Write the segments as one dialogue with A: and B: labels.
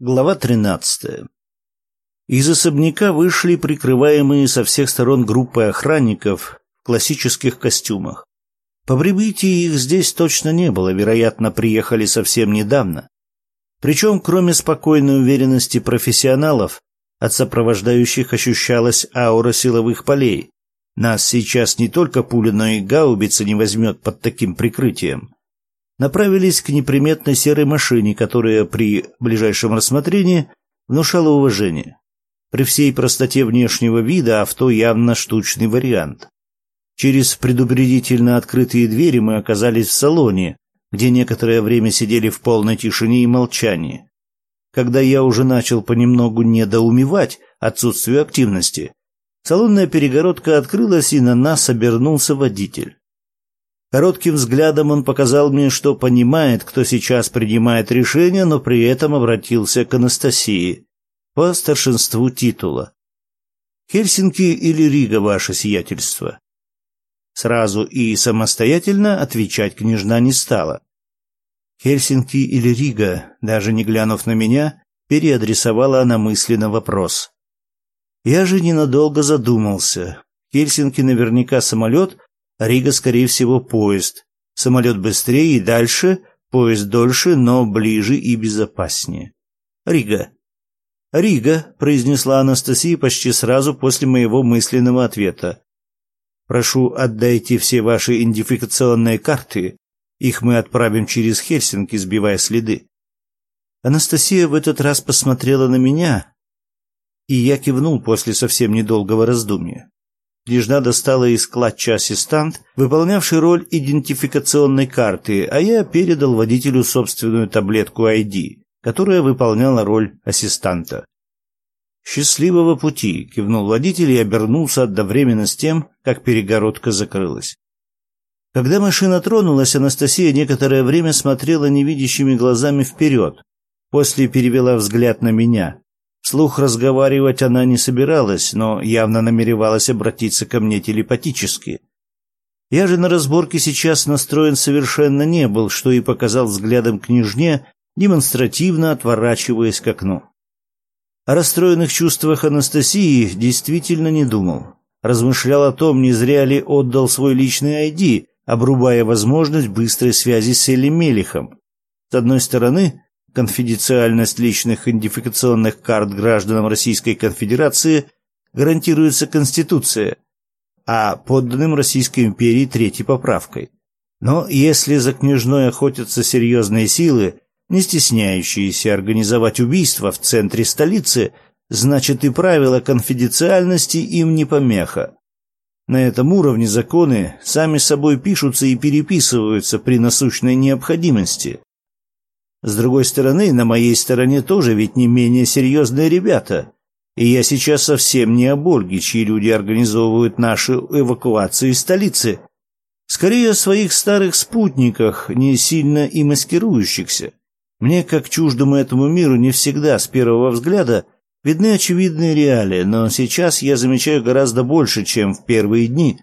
A: Глава 13. Из особняка вышли прикрываемые со всех сторон группы охранников в классических костюмах. По прибытии их здесь точно не было, вероятно, приехали совсем недавно. Причем, кроме спокойной уверенности профессионалов, от сопровождающих ощущалась аура силовых полей. Нас сейчас не только пуля, но и гаубица не возьмет под таким прикрытием направились к неприметной серой машине, которая при ближайшем рассмотрении внушала уважение. При всей простоте внешнего вида авто явно штучный вариант. Через предупредительно открытые двери мы оказались в салоне, где некоторое время сидели в полной тишине и молчании. Когда я уже начал понемногу недоумевать отсутствию активности, салонная перегородка открылась, и на нас обернулся водитель. Коротким взглядом он показал мне, что понимает, кто сейчас принимает решение, но при этом обратился к Анастасии по старшинству титула. «Хельсинки или Рига, ваше сиятельство?» Сразу и самостоятельно отвечать княжна не стала. «Хельсинки или Рига», даже не глянув на меня, переадресовала она мысленно вопрос. Я же ненадолго задумался. Хельсинки наверняка самолет, Рига, скорее всего, поезд. Самолет быстрее и дальше, поезд дольше, но ближе и безопаснее. Рига. Рига, произнесла Анастасия почти сразу после моего мысленного ответа. Прошу, отдайте все ваши идентификационные карты. Их мы отправим через Хельсинки, сбивая следы. Анастасия в этот раз посмотрела на меня, и я кивнул после совсем недолгого раздумья. Княжна достала из клатча ассистант, выполнявший роль идентификационной карты, а я передал водителю собственную таблетку ID, которая выполняла роль ассистанта. «Счастливого пути!» — кивнул водитель и обернулся одновременно с тем, как перегородка закрылась. Когда машина тронулась, Анастасия некоторое время смотрела невидящими глазами вперед, после перевела взгляд на меня. Вслух разговаривать она не собиралась, но явно намеревалась обратиться ко мне телепатически. Я же на разборке сейчас настроен совершенно не был, что и показал взглядом княжне, демонстративно отворачиваясь к окну. О расстроенных чувствах Анастасии действительно не думал. Размышлял о том, не зря ли отдал свой личный ID, обрубая возможность быстрой связи с Элли Мелихом. С одной стороны, конфиденциальность личных идентификационных карт гражданам Российской Конфедерации гарантируется Конституцией, а подданным Российской империи третьей поправкой. Но если за княжной охотятся серьезные силы, не стесняющиеся организовать убийство в центре столицы, значит и правила конфиденциальности им не помеха. На этом уровне законы сами собой пишутся и переписываются при насущной необходимости. С другой стороны, на моей стороне тоже ведь не менее серьезные ребята. И я сейчас совсем не об Ольге, чьи люди организовывают нашу эвакуацию из столицы. Скорее о своих старых спутниках, не сильно и маскирующихся. Мне, как чуждому этому миру, не всегда с первого взгляда видны очевидные реалии, но сейчас я замечаю гораздо больше, чем в первые дни.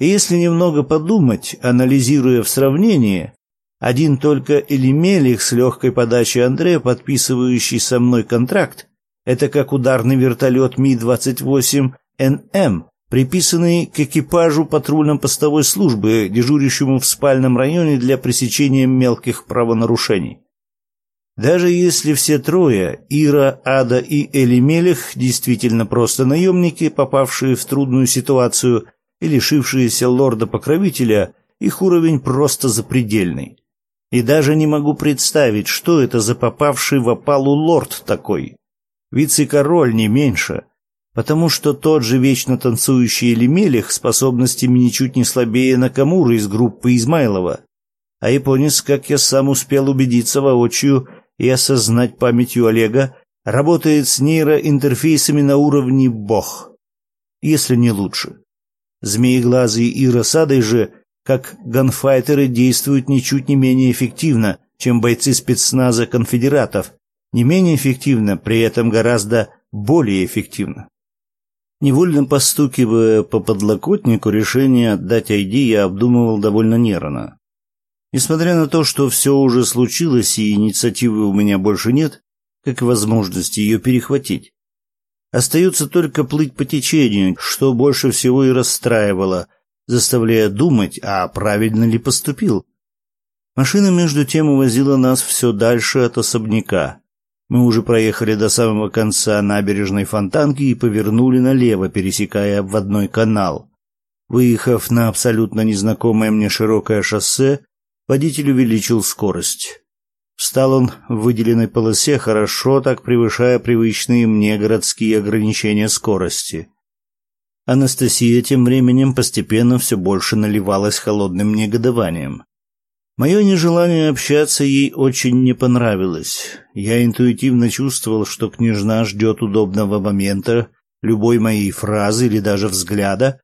A: И если немного подумать, анализируя в сравнении, один только Элемелих с легкой подачей Андрея, подписывающий со мной контракт, это как ударный вертолет Ми-28НМ, приписанный к экипажу патрульно-постовой службы, дежурящему в спальном районе для пресечения мелких правонарушений. Даже если все трое, Ира, Ада и Элемелих, действительно просто наемники, попавшие в трудную ситуацию и лишившиеся лорда-покровителя, их уровень просто запредельный. И даже не могу представить, что это за попавший в опалу лорд такой. Вице-король не меньше. Потому что тот же вечно танцующий Элемелих способностями ничуть не слабее Накамуры из группы Измайлова. А японец, как я сам успел убедиться воочию и осознать памятью Олега, работает с нейроинтерфейсами на уровне бог. Если не лучше. Змееглазый и Росадой же как ганфайтеры действуют ничуть не менее эффективно, чем бойцы спецназа конфедератов, не менее эффективно, при этом гораздо более эффективно. Невольно постукивая по подлокотнику, решение отдать ID я обдумывал довольно нервно. Несмотря на то, что все уже случилось и инициативы у меня больше нет, как и возможности ее перехватить. Остается только плыть по течению, что больше всего и расстраивало, заставляя думать, а правильно ли поступил. Машина между тем увозила нас все дальше от особняка. Мы уже проехали до самого конца набережной Фонтанки и повернули налево, пересекая обводной канал. Выехав на абсолютно незнакомое мне широкое шоссе, водитель увеличил скорость. Встал он в выделенной полосе, хорошо так превышая привычные мне городские ограничения скорости. Анастасия тем временем постепенно все больше наливалась холодным негодованием. Мое нежелание общаться ей очень не понравилось. Я интуитивно чувствовал, что княжна ждет удобного момента, любой моей фразы или даже взгляда,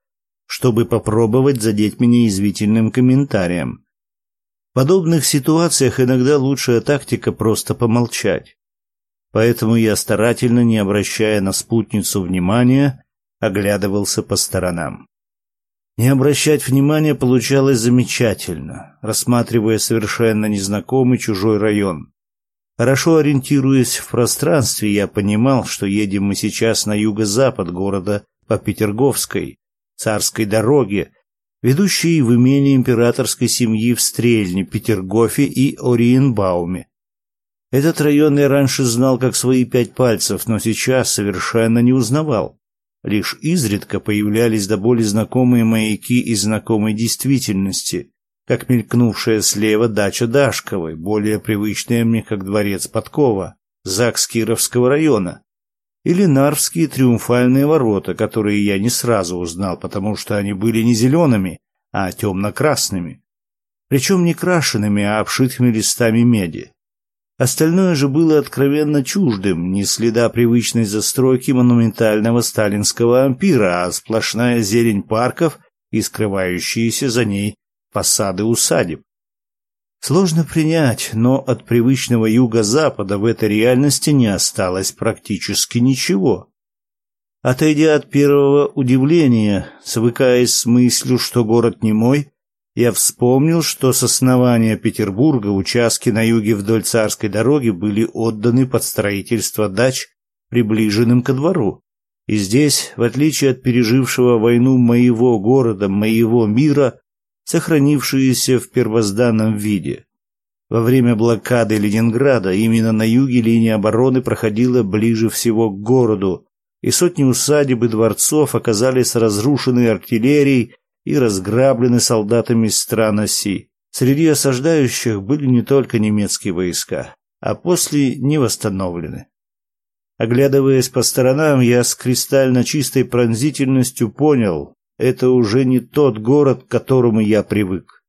A: чтобы попробовать задеть меня извительным комментарием. В подобных ситуациях иногда лучшая тактика просто помолчать. Поэтому я старательно, не обращая на спутницу внимания, оглядывался по сторонам. Не обращать внимания получалось замечательно, рассматривая совершенно незнакомый чужой район. Хорошо ориентируясь в пространстве, я понимал, что едем мы сейчас на юго-запад города по Петерговской, царской дороге, ведущей в имение императорской семьи в Стрельне, Петергофе и Ориенбауме. Этот район я раньше знал как свои пять пальцев, но сейчас совершенно не узнавал. Лишь изредка появлялись до боли знакомые маяки из знакомой действительности, как мелькнувшая слева дача Дашковой, более привычная мне как дворец Подкова, ЗАГС Кировского района, или Нарвские триумфальные ворота, которые я не сразу узнал, потому что они были не зелеными, а темно-красными. Причем не крашенными, а обшитыми листами меди. Остальное же было откровенно чуждым, ни следа привычной застройки монументального сталинского ампира, а сплошная зелень парков и скрывающиеся за ней фасады усадеб. Сложно принять, но от привычного юго-запада в этой реальности не осталось практически ничего. Отойдя от первого удивления, свыкаясь с мыслью, что город не мой, я вспомнил, что с основания Петербурга участки на юге вдоль царской дороги были отданы под строительство дач, приближенным ко двору. И здесь, в отличие от пережившего войну моего города, моего мира, сохранившиеся в первозданном виде. Во время блокады Ленинграда именно на юге линия обороны проходила ближе всего к городу, и сотни усадеб и дворцов оказались разрушены артиллерией и разграблены солдатами стран оси. Среди осаждающих были не только немецкие войска, а после не восстановлены. Оглядываясь по сторонам, я с кристально чистой пронзительностью понял, это уже не тот город, к которому я привык.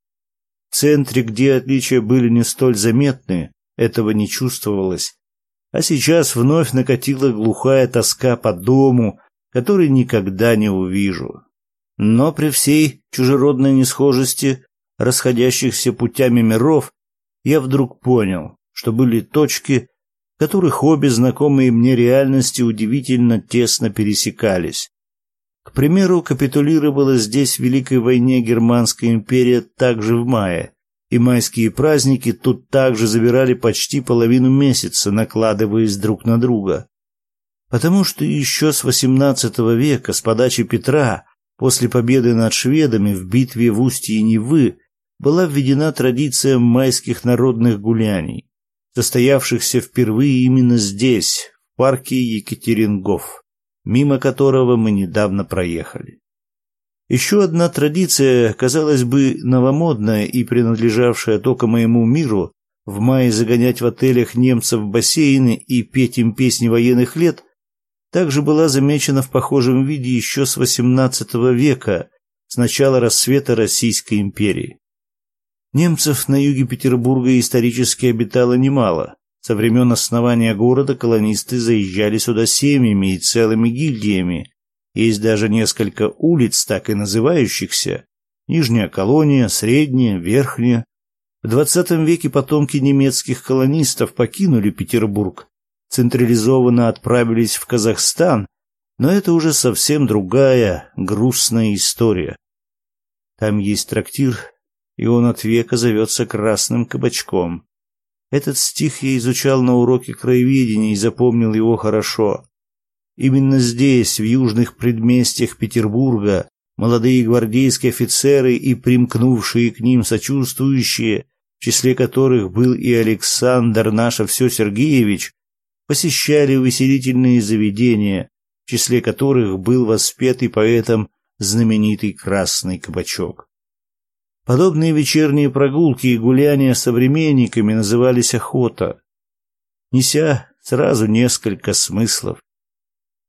A: В центре, где отличия были не столь заметны, этого не чувствовалось. А сейчас вновь накатила глухая тоска по дому, который никогда не увижу. Но при всей чужеродной несхожести расходящихся путями миров я вдруг понял, что были точки, в которых обе знакомые мне реальности удивительно тесно пересекались. К примеру, капитулировала здесь в Великой войне Германская империя также в мае, и майские праздники тут также забирали почти половину месяца, накладываясь друг на друга. Потому что еще с XVIII века, с подачи Петра, После победы над шведами в битве в устье Невы была введена традиция майских народных гуляний, состоявшихся впервые именно здесь, в парке Екатерингов, мимо которого мы недавно проехали. Еще одна традиция, казалось бы, новомодная и принадлежавшая только моему миру, в мае загонять в отелях немцев в бассейны и петь им песни военных лет, также была замечена в похожем виде еще с XVIII века, с начала рассвета Российской империи. Немцев на юге Петербурга исторически обитало немало. Со времен основания города колонисты заезжали сюда семьями и целыми гильдиями. Есть даже несколько улиц, так и называющихся. Нижняя колония, средняя, верхняя. В XX веке потомки немецких колонистов покинули Петербург, централизованно отправились в Казахстан, но это уже совсем другая, грустная история. Там есть трактир, и он от века зовется Красным Кабачком. Этот стих я изучал на уроке краеведения и запомнил его хорошо. Именно здесь, в южных предместьях Петербурга, молодые гвардейские офицеры и примкнувшие к ним сочувствующие, в числе которых был и Александр наше все Сергеевич, посещали увеселительные заведения, в числе которых был воспетый поэтом знаменитый Красный Кабачок. Подобные вечерние прогулки и гуляния с современниками назывались охота, неся сразу несколько смыслов.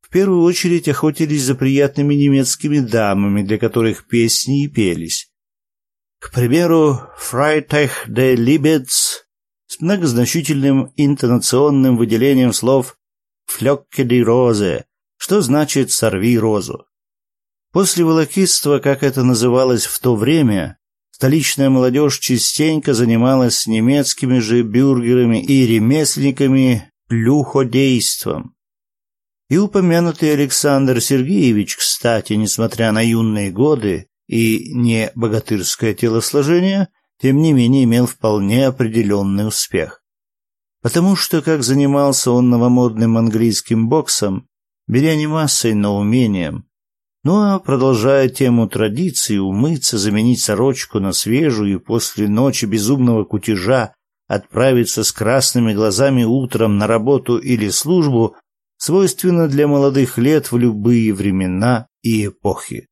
A: В первую очередь охотились за приятными немецкими дамами, для которых песни и пелись. К примеру, «Freitag de Libets» с многозначительным интонационным выделением слов «Флёкке ди розе», что значит «сорви розу». После волокитства, как это называлось в то время, Столичная молодежь частенько занималась немецкими же бюргерами и ремесленниками плюходейством. И упомянутый Александр Сергеевич, кстати, несмотря на юные годы и не богатырское телосложение, тем не менее имел вполне определенный успех. Потому что, как занимался он новомодным английским боксом, беря не массой, но умением, ну а продолжая тему традиции, умыться, заменить сорочку на свежую и после ночи безумного кутежа отправиться с красными глазами утром на работу или службу, свойственно для молодых лет в любые времена и эпохи.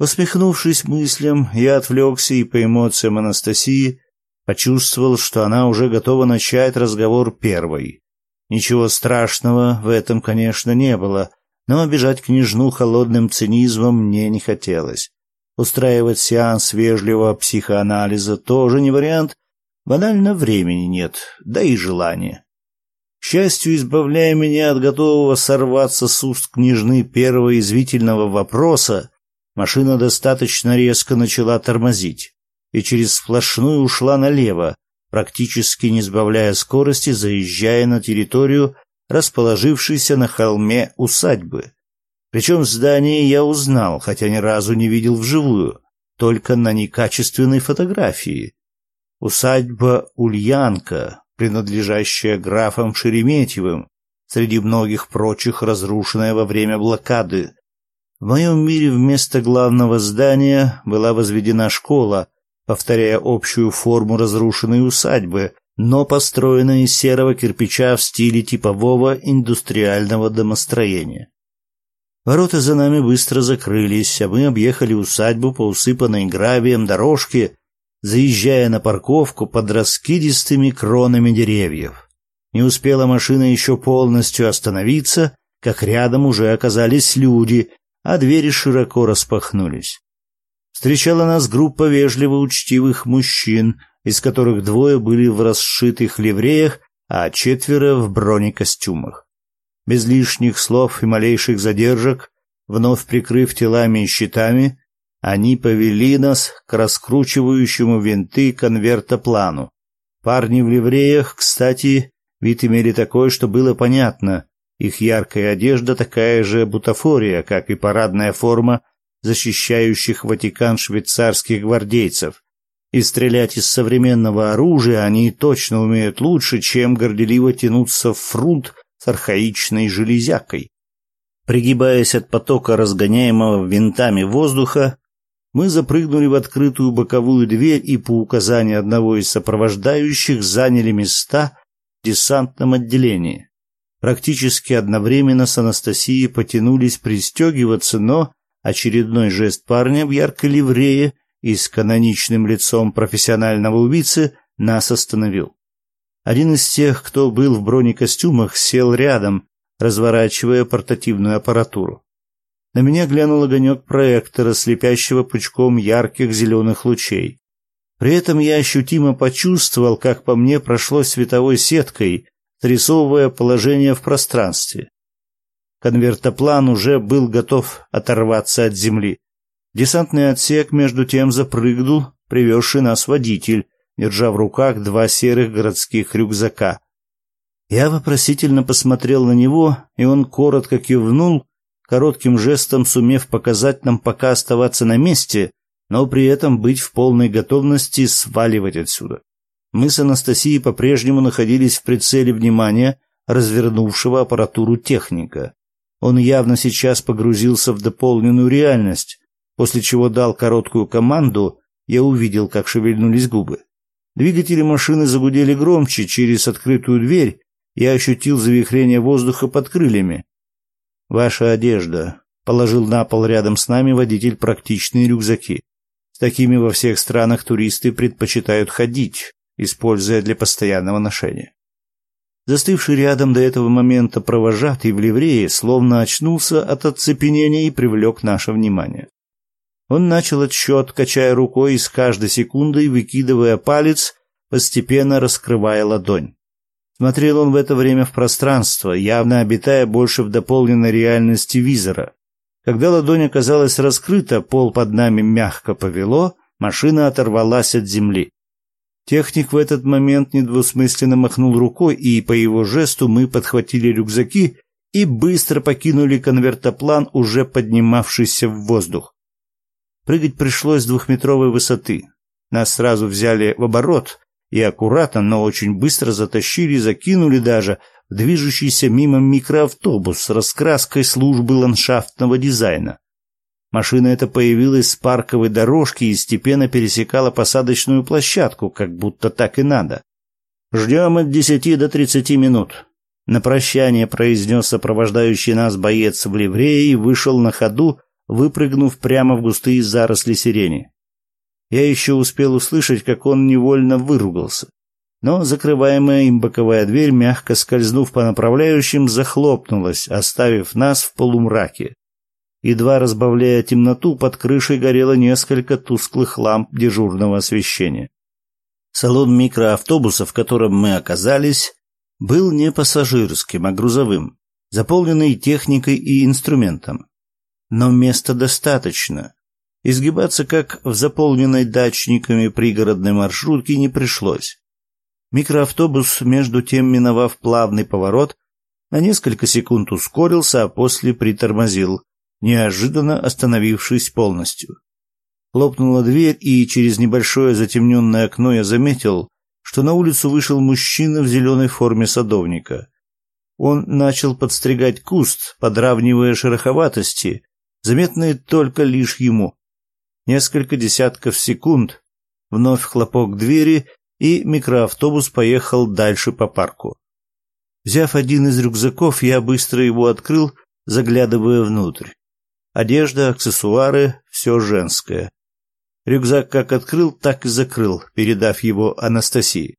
A: Усмехнувшись мыслям, я отвлекся и по эмоциям Анастасии почувствовал, что она уже готова начать разговор первой. Ничего страшного в этом, конечно, не было, но обижать княжну холодным цинизмом мне не хотелось. Устраивать сеанс вежливого психоанализа тоже не вариант. Банально времени нет, да и желания. К счастью, избавляя меня от готового сорваться с уст княжны первого извительного вопроса, машина достаточно резко начала тормозить и через сплошную ушла налево, практически не сбавляя скорости, заезжая на территорию расположившейся на холме усадьбы. Причем здание я узнал, хотя ни разу не видел вживую, только на некачественной фотографии. Усадьба Ульянка, принадлежащая графам Шереметьевым, среди многих прочих разрушенная во время блокады. В моем мире вместо главного здания была возведена школа, повторяя общую форму разрушенной усадьбы, но построена из серого кирпича в стиле типового индустриального домостроения. Ворота за нами быстро закрылись, а мы объехали усадьбу по усыпанной гравием дорожке, заезжая на парковку под раскидистыми кронами деревьев. Не успела машина еще полностью остановиться, как рядом уже оказались люди, а двери широко распахнулись. Встречала нас группа вежливо учтивых мужчин, из которых двое были в расшитых ливреях, а четверо в бронекостюмах. Без лишних слов и малейших задержек, вновь прикрыв телами и щитами, они повели нас к раскручивающему винты конвертоплану. Парни в ливреях, кстати, вид имели такой, что было понятно. Их яркая одежда такая же бутафория, как и парадная форма защищающих Ватикан швейцарских гвардейцев, и стрелять из современного оружия они точно умеют лучше, чем горделиво тянуться в фрунт с архаичной железякой. Пригибаясь от потока разгоняемого винтами воздуха, мы запрыгнули в открытую боковую дверь и по указанию одного из сопровождающих заняли места в десантном отделении. Практически одновременно с Анастасией потянулись пристегиваться, но очередной жест парня в яркой ливрее и с каноничным лицом профессионального убийцы нас остановил. Один из тех, кто был в бронекостюмах, сел рядом, разворачивая портативную аппаратуру. На меня глянул огонек проектора, слепящего пучком ярких зеленых лучей. При этом я ощутимо почувствовал, как по мне прошло световой сеткой, срисовывая положение в пространстве. Конвертоплан уже был готов оторваться от земли. Десантный отсек между тем запрыгнул, привезший нас водитель, держа в руках два серых городских рюкзака. Я вопросительно посмотрел на него, и он коротко кивнул, коротким жестом сумев показать нам пока оставаться на месте, но при этом быть в полной готовности сваливать отсюда. Мы с Анастасией по-прежнему находились в прицеле внимания развернувшего аппаратуру техника. Он явно сейчас погрузился в дополненную реальность, после чего дал короткую команду, я увидел, как шевельнулись губы. Двигатели машины загудели громче через открытую дверь, я ощутил завихрение воздуха под крыльями. «Ваша одежда», — положил на пол рядом с нами водитель практичные рюкзаки. С такими во всех странах туристы предпочитают ходить, используя для постоянного ношения. Застывший рядом до этого момента провожатый в ливрее словно очнулся от оцепенения и привлек наше внимание. Он начал отсчет, качая рукой и с каждой секундой выкидывая палец, постепенно раскрывая ладонь. Смотрел он в это время в пространство, явно обитая больше в дополненной реальности визора. Когда ладонь оказалась раскрыта, пол под нами мягко повело, машина оторвалась от земли. Техник в этот момент недвусмысленно махнул рукой, и по его жесту мы подхватили рюкзаки и быстро покинули конвертоплан, уже поднимавшийся в воздух. Прыгать пришлось с двухметровой высоты. Нас сразу взяли в оборот и аккуратно, но очень быстро затащили, закинули даже в движущийся мимо микроавтобус с раскраской службы ландшафтного дизайна. Машина эта появилась с парковой дорожки и степенно пересекала посадочную площадку, как будто так и надо. «Ждем от десяти до тридцати минут», — на прощание произнес сопровождающий нас боец в ливрее и вышел на ходу, выпрыгнув прямо в густые заросли сирени. Я еще успел услышать, как он невольно выругался. Но закрываемая им боковая дверь, мягко скользнув по направляющим, захлопнулась, оставив нас в полумраке. Едва разбавляя темноту, под крышей горело несколько тусклых ламп дежурного освещения. Салон микроавтобуса, в котором мы оказались, был не пассажирским, а грузовым, заполненный техникой и инструментом. Но места достаточно. Изгибаться, как в заполненной дачниками пригородной маршрутке, не пришлось. Микроавтобус, между тем миновав плавный поворот, на несколько секунд ускорился, а после притормозил, неожиданно остановившись полностью. Хлопнула дверь, и через небольшое затемненное окно я заметил, что на улицу вышел мужчина в зеленой форме садовника. Он начал подстригать куст, подравнивая шероховатости, заметные только лишь ему. Несколько десятков секунд, вновь хлопок двери, и микроавтобус поехал дальше по парку. Взяв один из рюкзаков, я быстро его открыл, заглядывая внутрь. Одежда, аксессуары, все женское. Рюкзак как открыл, так и закрыл, передав его Анастасии.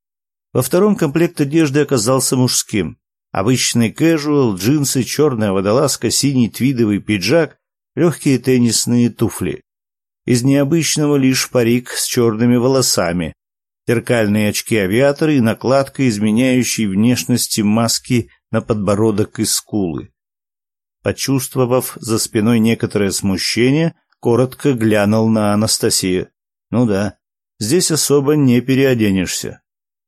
A: Во втором комплект одежды оказался мужским. Обычный кэжуал, джинсы, черная водолазка, синий твидовый пиджак, легкие теннисные туфли. Из необычного лишь парик с черными волосами, зеркальные очки-авиаторы и накладка, изменяющей внешности маски на подбородок и скулы. Почувствовав за спиной некоторое смущение, коротко глянул на Анастасию. Ну да, здесь особо не переоденешься.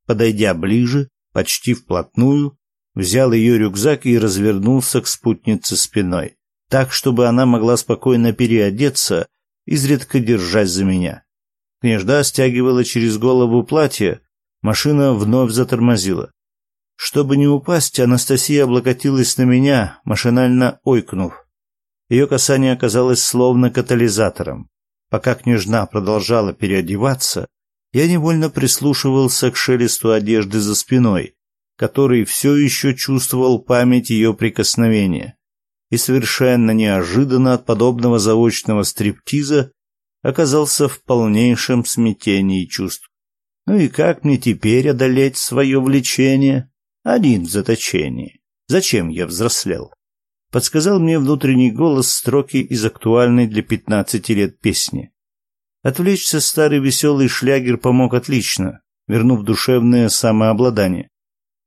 A: Подойдя ближе, почти вплотную, взял ее рюкзак и развернулся к спутнице спиной, так, чтобы она могла спокойно переодеться, изредка держась за меня. Княжда стягивала через голову платье, машина вновь затормозила. Чтобы не упасть, Анастасия облокотилась на меня, машинально ойкнув. Ее касание оказалось словно катализатором. Пока княжна продолжала переодеваться, я невольно прислушивался к шелесту одежды за спиной, который все еще чувствовал память ее прикосновения. И совершенно неожиданно от подобного заочного стриптиза оказался в полнейшем смятении чувств. Ну и как мне теперь одолеть свое влечение? Один в заточении. Зачем я взрослел? Подсказал мне внутренний голос строки из актуальной для пятнадцати лет песни. Отвлечься старый веселый шлягер помог отлично, вернув душевное самообладание.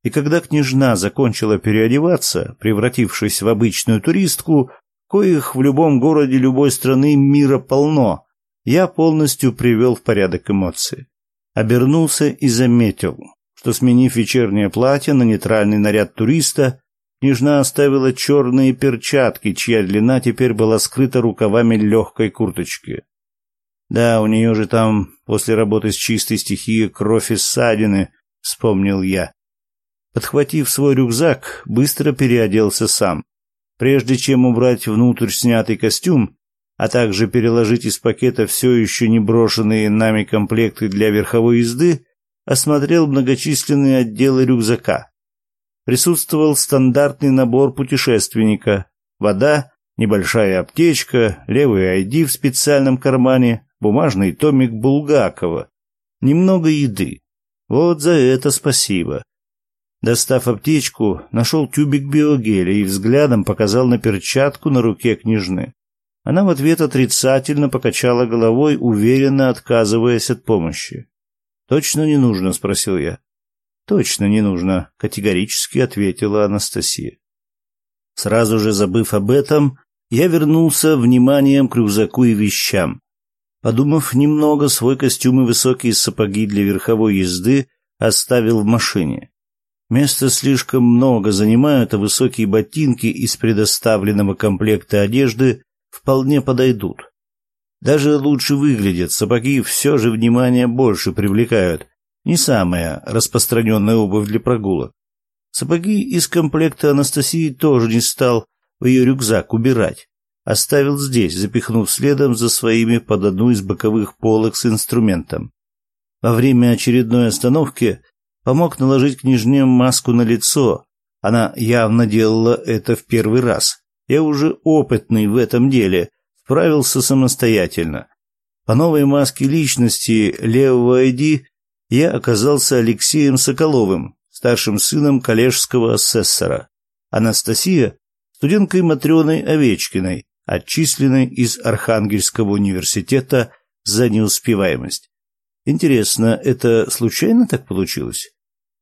A: И когда княжна закончила переодеваться, превратившись в обычную туристку, коих в любом городе любой страны мира полно, я полностью привел в порядок эмоции. Обернулся и заметил, что, сменив вечернее платье на нейтральный наряд туриста, княжна оставила черные перчатки, чья длина теперь была скрыта рукавами легкой курточки. Да, у нее же там после работы с чистой стихией кровь и ссадины, вспомнил я. Подхватив свой рюкзак, быстро переоделся сам. Прежде чем убрать внутрь снятый костюм, а также переложить из пакета все еще не брошенные нами комплекты для верховой езды, осмотрел многочисленные отделы рюкзака. Присутствовал стандартный набор путешественника: вода, небольшая аптечка, левый ID в специальном кармане, бумажный томик Булгакова, немного еды. Вот за это спасибо. Достав аптечку, нашел тюбик биогеля и взглядом показал на перчатку на руке княжны. Она в ответ отрицательно покачала головой, уверенно отказываясь от помощи. «Точно не нужно?» — спросил я. «Точно не нужно», — категорически ответила Анастасия. Сразу же забыв об этом, я вернулся вниманием к рюкзаку и вещам. Подумав немного, свой костюм и высокие сапоги для верховой езды оставил в машине. Места слишком много занимают, а высокие ботинки из предоставленного комплекта одежды вполне подойдут. Даже лучше выглядят, сапоги все же внимание больше привлекают. Не самая распространенная обувь для прогулок. Сапоги из комплекта Анастасии тоже не стал в ее рюкзак убирать. Оставил здесь, запихнув следом за своими под одну из боковых полок с инструментом. Во время очередной остановки помог наложить княжне маску на лицо. Она явно делала это в первый раз. Я уже опытный в этом деле, справился самостоятельно. По новой маске личности левого ID я оказался Алексеем Соколовым, старшим сыном коллежского асессора. Анастасия студенткой Матрёной Овечкиной, отчисленной из Архангельского университета за неуспеваемость. Интересно, это случайно так получилось?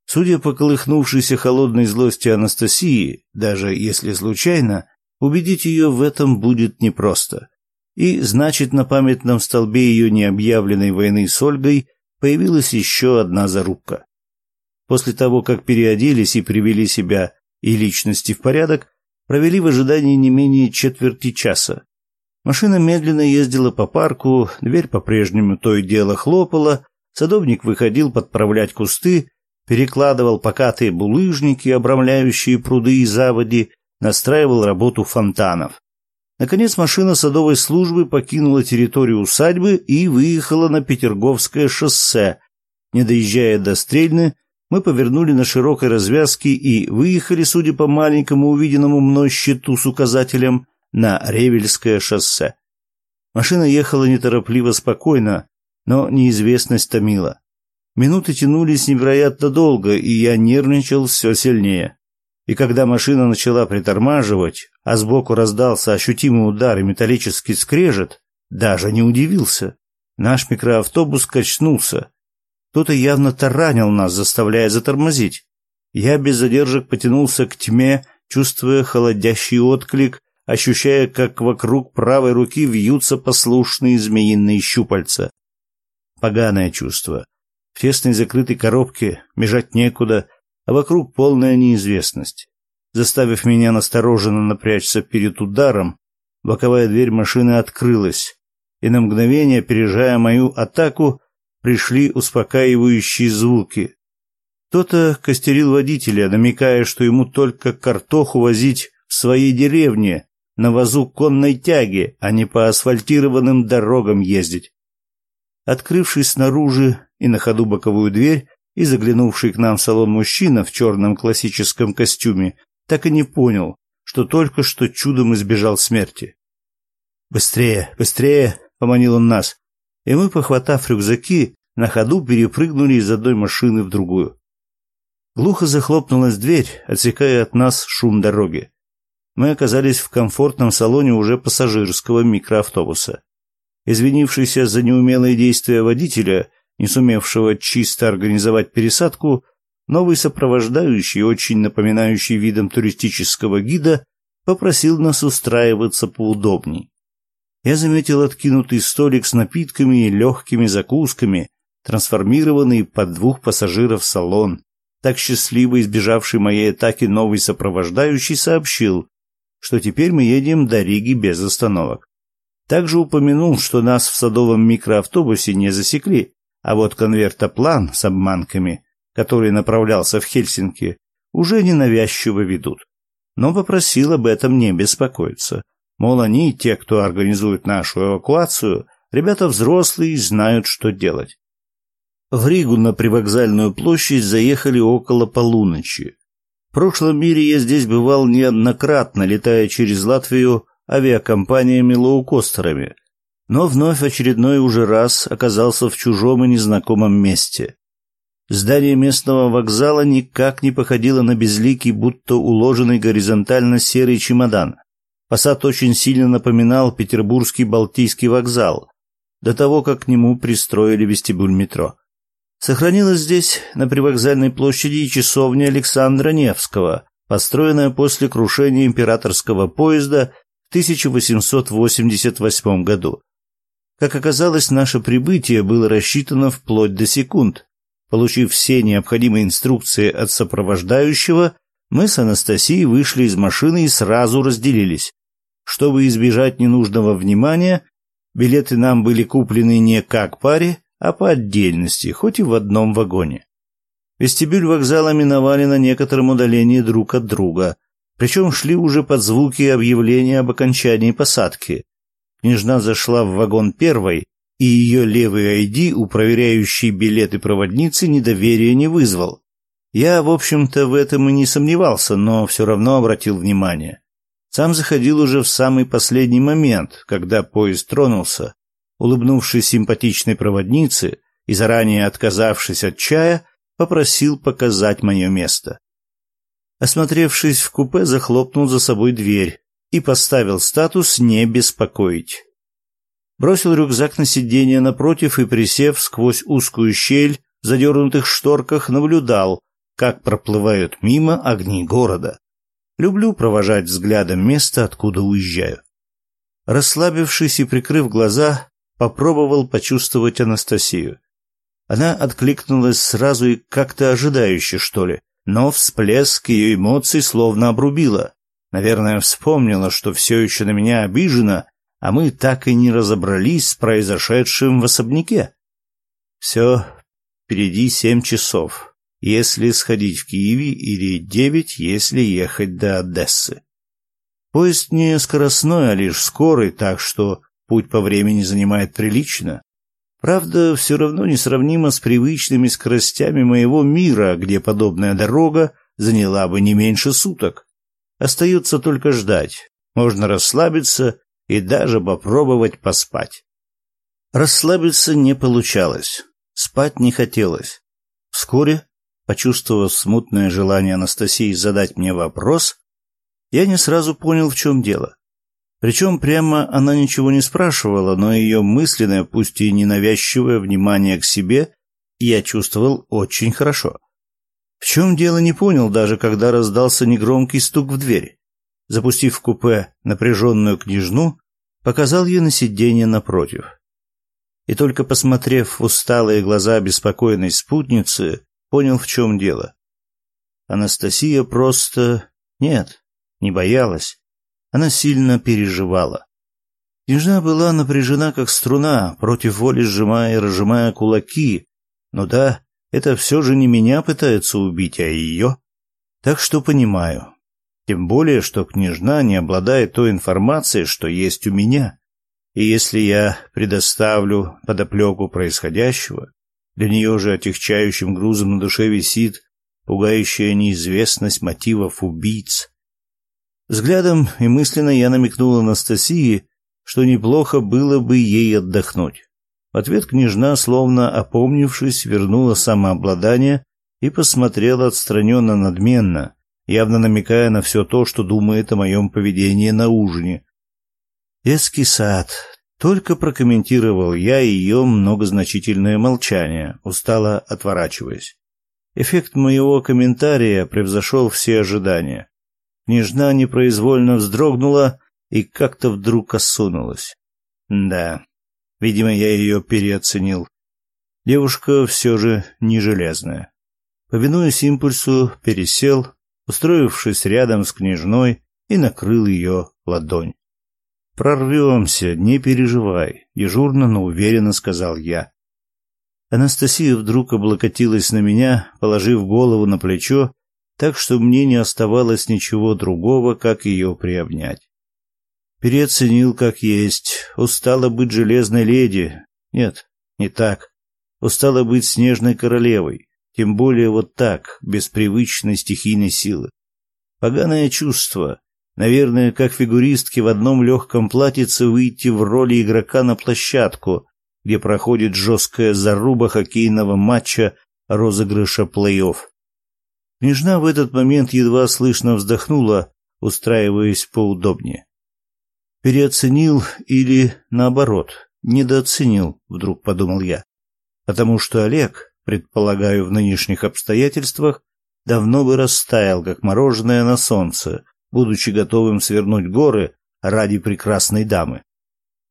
A: Судя по колыхнувшейся холодной злости Анастасии, даже если случайно, убедить ее в этом будет непросто. И значит, на памятном столбе ее необъявленной войны с Ольгой появилась еще одна зарубка. После того, как переоделись и привели себя и личности в порядок, провели в ожидании не менее четверти часа. Машина медленно ездила по парку, дверь по-прежнему то и дело хлопала, садовник выходил подправлять кусты, перекладывал покатые булыжники, обрамляющие пруды и заводи, настраивал работу фонтанов. Наконец машина садовой службы покинула территорию усадьбы и выехала на Петерговское шоссе. Не доезжая до Стрельны, мы повернули на широкой развязке и выехали, судя по маленькому увиденному мной щиту с указателем, на Ревельское шоссе. Машина ехала неторопливо, спокойно, но неизвестность томила. Минуты тянулись невероятно долго, и я нервничал все сильнее. И когда машина начала притормаживать, а сбоку раздался ощутимый удар и металлический скрежет, даже не удивился. Наш микроавтобус качнулся. Кто-то явно таранил нас, заставляя затормозить. Я без задержек потянулся к тьме, чувствуя холодящий отклик, ощущая, как вокруг правой руки вьются послушные змеиные щупальца. Поганое чувство. В тесной закрытой коробке бежать некуда, а вокруг полная неизвестность. Заставив меня настороженно напрячься перед ударом, боковая дверь машины открылась, и на мгновение, опережая мою атаку, пришли успокаивающие звуки. Кто-то костерил водителя, намекая, что ему только картоху возить в своей деревне, на вазу конной тяги, а не по асфальтированным дорогам ездить. Открывшись снаружи и на ходу боковую дверь, и заглянувший к нам в салон мужчина в черном классическом костюме так и не понял, что только что чудом избежал смерти. «Быстрее, быстрее!» — поманил он нас, и мы, похватав рюкзаки, на ходу перепрыгнули из одной машины в другую. Глухо захлопнулась дверь, отсекая от нас шум дороги. Мы оказались в комфортном салоне уже пассажирского микроавтобуса. Извинившийся за неумелые действия водителя, не сумевшего чисто организовать пересадку, новый сопровождающий, очень напоминающий видом туристического гида, попросил нас устраиваться поудобней. Я заметил откинутый столик с напитками и легкими закусками, трансформированный под двух пассажиров салон. Так счастливо избежавший моей атаки новый сопровождающий сообщил, что теперь мы едем до Риги без остановок. Также упомянул, что нас в садовом микроавтобусе не засекли, а вот конвертоплан с обманками, который направлялся в Хельсинки, уже ненавязчиво ведут. Но попросил об этом не беспокоиться. Мол, они, те, кто организует нашу эвакуацию, ребята взрослые и знают, что делать. В Ригу на привокзальную площадь заехали около полуночи. В прошлом мире я здесь бывал неоднократно, летая через Латвию авиакомпаниями-лоукостерами, но вновь очередной уже раз оказался в чужом и незнакомом месте. Здание местного вокзала никак не походило на безликий, будто уложенный горизонтально серый чемодан. Фасад очень сильно напоминал петербургский Балтийский вокзал, до того, как к нему пристроили вестибюль метро. Сохранилась здесь, на привокзальной площади, часовня Александра Невского, построенная после крушения императорского поезда в 1888 году. Как оказалось, наше прибытие было рассчитано вплоть до секунд. Получив все необходимые инструкции от сопровождающего, мы с Анастасией вышли из машины и сразу разделились. Чтобы избежать ненужного внимания, билеты нам были куплены не как паре, а по отдельности, хоть и в одном вагоне. Вестибюль вокзала миновали на некотором удалении друг от друга, причем шли уже под звуки объявления об окончании посадки. Княжна зашла в вагон первой, и ее левый ID у проверяющей билеты проводницы недоверия не вызвал. Я, в общем-то, в этом и не сомневался, но все равно обратил внимание. Сам заходил уже в самый последний момент, когда поезд тронулся. Улыбнувшись симпатичной проводнице и заранее отказавшись от чая, попросил показать мое место. Осмотревшись в купе, захлопнул за собой дверь и поставил статус «Не беспокоить». Бросил рюкзак на сиденье напротив и, присев сквозь узкую щель в задернутых шторках, наблюдал, как проплывают мимо огни города. Люблю провожать взглядом место, откуда уезжаю. Расслабившись и прикрыв глаза, попробовал почувствовать Анастасию. Она откликнулась сразу и как-то ожидающе, что ли, но всплеск ее эмоций словно обрубила. Наверное, вспомнила, что все еще на меня обижена, а мы так и не разобрались с произошедшим в особняке. Все, впереди семь часов, если сходить в Киеве, или девять, если ехать до Одессы. Поезд не скоростной, а лишь скорый, так что путь по времени занимает прилично. Правда, все равно несравнимо с привычными скоростями моего мира, где подобная дорога заняла бы не меньше суток. Остается только ждать. Можно расслабиться и даже попробовать поспать. Расслабиться не получалось. Спать не хотелось. Вскоре, почувствовав смутное желание Анастасии задать мне вопрос, я не сразу понял, в чем дело. Причем прямо она ничего не спрашивала, но ее мысленное, пусть и ненавязчивое внимание к себе я чувствовал очень хорошо. В чем дело не понял, даже когда раздался негромкий стук в дверь. Запустив в купе напряженную княжну, показал ей на сиденье напротив. И только посмотрев в усталые глаза беспокойной спутницы, понял, в чем дело. Анастасия просто... Нет, не боялась, она сильно переживала. Княжна была напряжена, как струна, против воли сжимая и разжимая кулаки. Но да, это все же не меня пытается убить, а ее. Так что понимаю. Тем более, что княжна не обладает той информацией, что есть у меня. И если я предоставлю подоплеку происходящего, для нее же отягчающим грузом на душе висит пугающая неизвестность мотивов убийц. Взглядом и мысленно я намекнул Анастасии, что неплохо было бы ей отдохнуть. В ответ княжна, словно опомнившись, вернула самообладание и посмотрела отстраненно надменно, явно намекая на все то, что думает о моем поведении на ужине. «Детский сад», — только прокомментировал я ее многозначительное молчание, устало отворачиваясь. Эффект моего комментария превзошел все ожидания. Княжна непроизвольно вздрогнула и как-то вдруг осунулась. Да, видимо, я ее переоценил. Девушка все же не железная. Повинуясь импульсу, пересел, устроившись рядом с княжной, и накрыл ее ладонь. Прорвемся, не переживай, дежурно, но уверенно сказал я. Анастасия вдруг облокотилась на меня, положив голову на плечо, так что мне не оставалось ничего другого, как ее приобнять. Переоценил как есть, устала быть железной леди. Нет, не так. Устала быть снежной королевой, тем более вот так, без привычной стихийной силы. Поганое чувство, Наверное, как фигуристке в одном легком платьице выйти в роли игрока на площадку, где проходит жесткая заруба хоккейного матча розыгрыша плей-офф. Княжна в этот момент едва слышно вздохнула, устраиваясь поудобнее. Переоценил или, наоборот, недооценил, вдруг подумал я. Потому что Олег, предполагаю, в нынешних обстоятельствах, давно бы растаял, как мороженое на солнце, будучи готовым свернуть горы ради прекрасной дамы.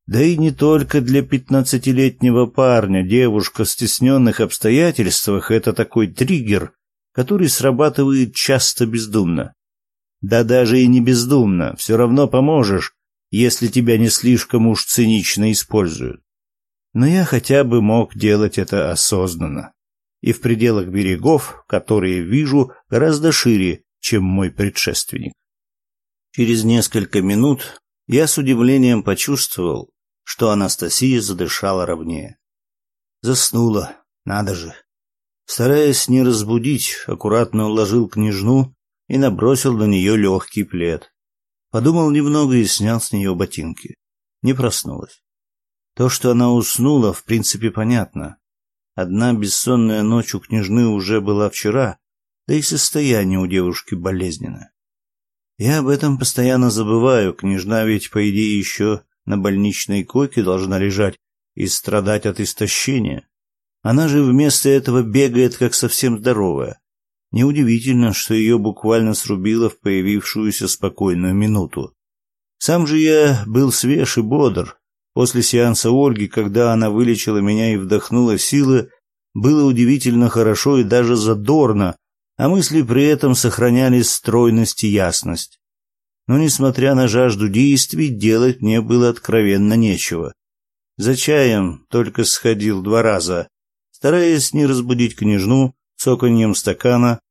A: Да и не только для пятнадцатилетнего парня девушка в стесненных обстоятельствах — это такой триггер, который срабатывает часто бездумно. Да даже и не бездумно, все равно поможешь, если тебя не слишком уж цинично используют. Но я хотя бы мог делать это осознанно и в пределах берегов, которые вижу гораздо шире, чем мой предшественник. Через несколько минут я с удивлением почувствовал, что Анастасия задышала ровнее. Заснула, надо же. Стараясь не разбудить, аккуратно уложил княжну и набросил на нее легкий плед. Подумал немного и снял с нее ботинки. Не проснулась. То, что она уснула, в принципе, понятно. Одна бессонная ночь у княжны уже была вчера, да и состояние у девушки болезненное. Я об этом постоянно забываю. Княжна ведь, по идее, еще на больничной койке должна лежать и страдать от истощения. Она же вместо этого бегает, как совсем здоровая. Неудивительно, что ее буквально срубило в появившуюся спокойную минуту. Сам же я был свеж и бодр. После сеанса Ольги, когда она вылечила меня и вдохнула силы, было удивительно хорошо и даже задорно, а мысли при этом сохранялись стройность и ясность. Но, несмотря на жажду действий, делать мне было откровенно нечего. За чаем только сходил два раза, стараясь не разбудить княжну цоканьем стакана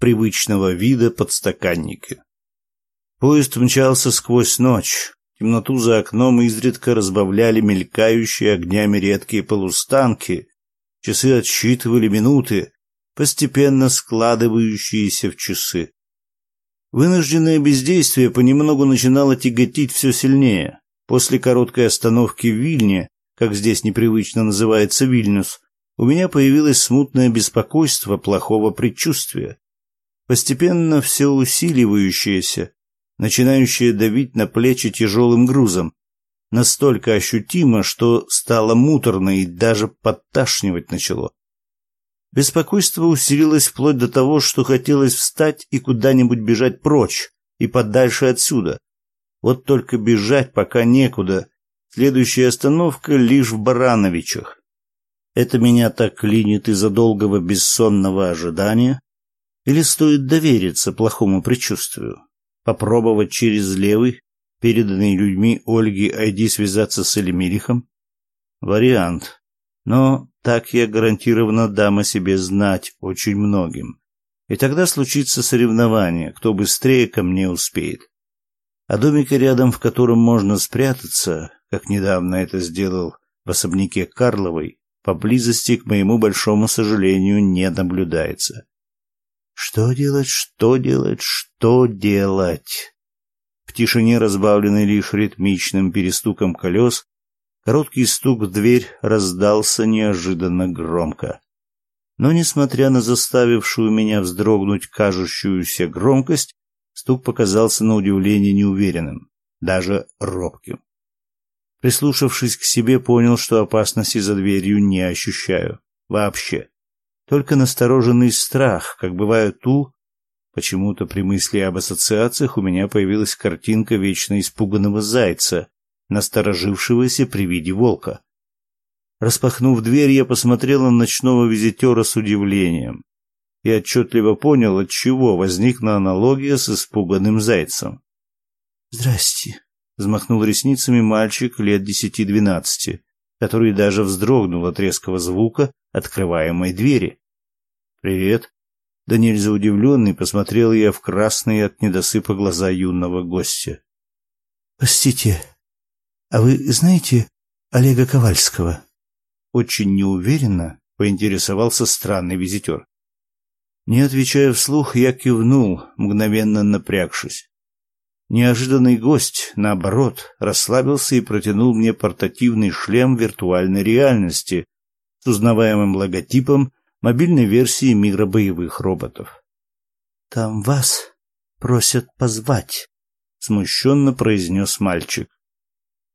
A: привычного вида подстаканника. Поезд мчался сквозь ночь. Темноту за окном изредка разбавляли мелькающие огнями редкие полустанки. Часы отсчитывали минуты, постепенно складывающиеся в часы. Вынужденное бездействие понемногу начинало тяготить все сильнее. После короткой остановки в Вильне, как здесь непривычно называется Вильнюс, у меня появилось смутное беспокойство плохого предчувствия. Постепенно все усиливающееся, начинающее давить на плечи тяжелым грузом, настолько ощутимо, что стало муторно и даже подташнивать начало. Беспокойство усилилось вплоть до того, что хотелось встать и куда-нибудь бежать прочь и подальше отсюда. Вот только бежать пока некуда. Следующая остановка лишь в Барановичах. Это меня так клинит из-за долгого бессонного ожидания? Или стоит довериться плохому предчувствию? Попробовать через левый, переданный людьми Ольги Айди связаться с Элемирихом? Вариант. Но так я гарантированно дам о себе знать очень многим. И тогда случится соревнование, кто быстрее ко мне успеет. А домика рядом, в котором можно спрятаться, как недавно это сделал в особняке Карловой, поблизости, к моему большому сожалению, не наблюдается. Что делать, что делать, что делать? В тишине, разбавленной лишь ритмичным перестуком колес, Короткий стук в дверь раздался неожиданно громко. Но, несмотря на заставившую меня вздрогнуть кажущуюся громкость, стук показался на удивление неуверенным, даже робким. Прислушавшись к себе, понял, что опасности за дверью не ощущаю. Вообще. Только настороженный страх, как бывает у... Почему-то при мысли об ассоциациях у меня появилась картинка вечно испуганного зайца, насторожившегося при виде волка. Распахнув дверь, я посмотрел на ночного визитера с удивлением и отчетливо понял, от чего возникла аналогия с испуганным зайцем.
B: «Здрасте»,
A: взмахнул ресницами мальчик лет десяти-двенадцати, который даже вздрогнул от резкого звука открываемой двери. «Привет!» Да нельзя удивленный посмотрел я в красные от недосыпа глаза юного гостя.
B: «Простите, а вы знаете Олега Ковальского?»
A: Очень неуверенно поинтересовался странный визитер. Не отвечая вслух, я кивнул, мгновенно напрягшись. Неожиданный гость, наоборот, расслабился и протянул мне портативный шлем виртуальной реальности с узнаваемым логотипом мобильной версии мира боевых роботов.
B: «Там вас просят позвать», — смущенно произнес мальчик.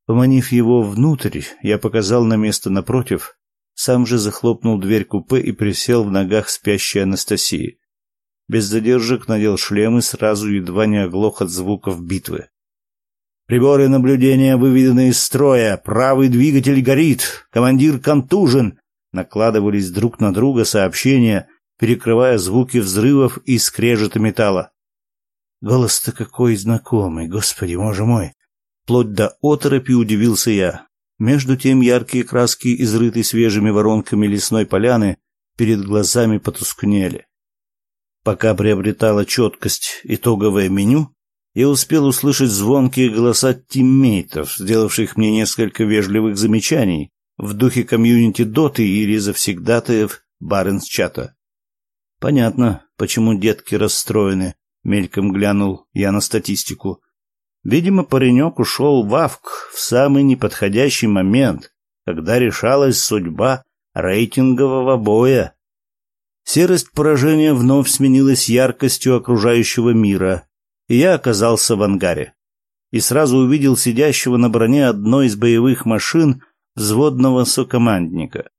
A: Поманив его внутрь, я показал на место напротив, сам же захлопнул дверь купе и присел в ногах спящей Анастасии. Без задержек надел шлем и сразу едва не оглох от звуков битвы. Приборы наблюдения выведены из строя, правый двигатель горит, командир контужен. Накладывались друг на друга сообщения, перекрывая звуки взрывов и скрежета металла.
B: Голос-то какой знакомый, господи, боже мой.
A: Вплоть до оторопи удивился я. Между тем яркие краски, изрытые свежими воронками лесной поляны, перед глазами потускнели. Пока приобретала четкость итоговое меню, я успел услышать звонкие голоса тиммейтов, сделавших мне несколько вежливых замечаний в духе комьюнити Доты или завсегдатаев Баренс-чата. Понятно, почему детки расстроены, мельком глянул я на статистику. Видимо, паренек ушел в АВК в самый неподходящий момент, когда решалась судьба рейтингового боя. Серость поражения вновь сменилась яркостью окружающего мира, и я оказался в ангаре. И сразу увидел сидящего на броне одной из боевых машин взводного сокомандника.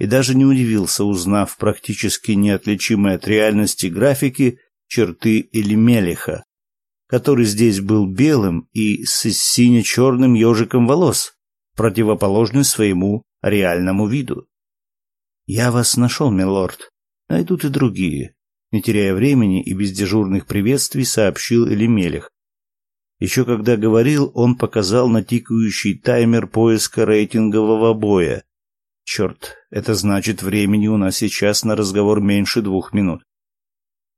A: И даже не удивился, узнав практически неотличимые от реальности графики черты Элемелиха, который здесь был белым и с сине-черным ежиком волос, противоположный своему реальному виду. «Я вас нашел, милорд», Найдут и другие. Не теряя времени и без дежурных приветствий, сообщил Элемелих. Еще когда говорил, он показал на тикающий таймер поиска рейтингового боя. Черт, это значит, времени у нас сейчас на разговор меньше двух минут.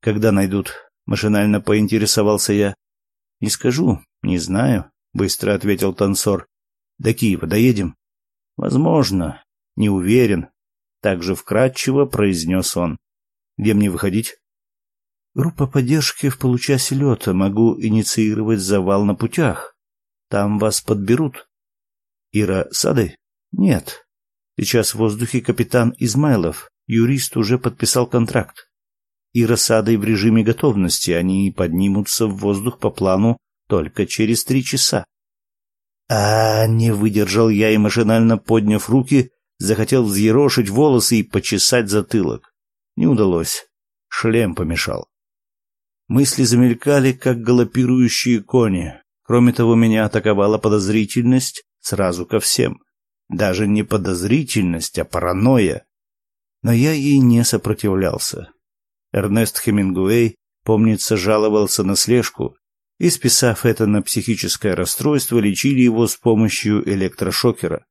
A: Когда найдут? Машинально поинтересовался я. Не скажу, не знаю, быстро ответил танцор. До Киева доедем? Возможно, не уверен, также вкратчиво произнес он. Где мне выходить?
B: Группа поддержки в получасе лета. Могу инициировать завал на путях. Там вас подберут.
A: Ира Сады?
B: Нет. Сейчас в воздухе капитан Измайлов. Юрист уже подписал контракт.
A: Ира Садой в режиме готовности. Они поднимутся в воздух по плану только через три часа. А, не выдержал я и машинально подняв руки, захотел взъерошить волосы и почесать затылок. Не удалось. Шлем помешал. Мысли замелькали, как галопирующие кони. Кроме того, меня атаковала подозрительность сразу ко всем. Даже не подозрительность, а паранойя. Но я ей не сопротивлялся. Эрнест Хемингуэй, помнится, жаловался на слежку, и, списав это на психическое расстройство, лечили его с помощью электрошокера.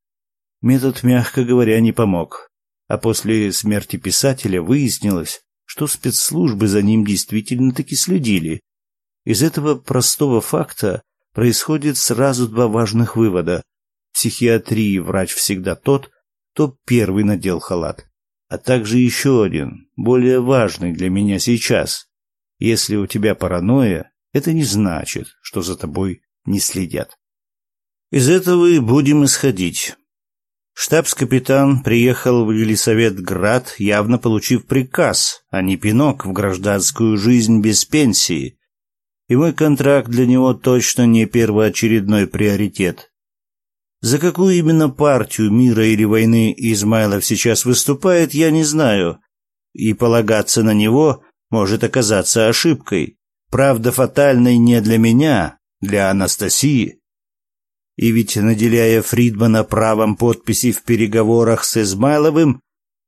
A: Метод, мягко говоря, не помог. А после смерти писателя выяснилось, что спецслужбы за ним действительно-таки следили. Из этого простого факта происходит сразу два важных вывода. В психиатрии врач всегда тот, кто первый надел халат. А также еще один, более важный для меня сейчас. Если у тебя паранойя, это не значит, что за тобой не следят. Из этого и будем исходить. Штабс-капитан приехал в Елисавет-Град, явно получив приказ, а не пинок в гражданскую жизнь без пенсии. И мой контракт для него точно не первоочередной приоритет. За какую именно партию мира или войны Измайлов сейчас выступает, я не знаю. И полагаться на него может оказаться ошибкой. Правда, фатальной не для меня, для Анастасии. И ведь, наделяя Фридмана правом подписи в переговорах с Измайловым,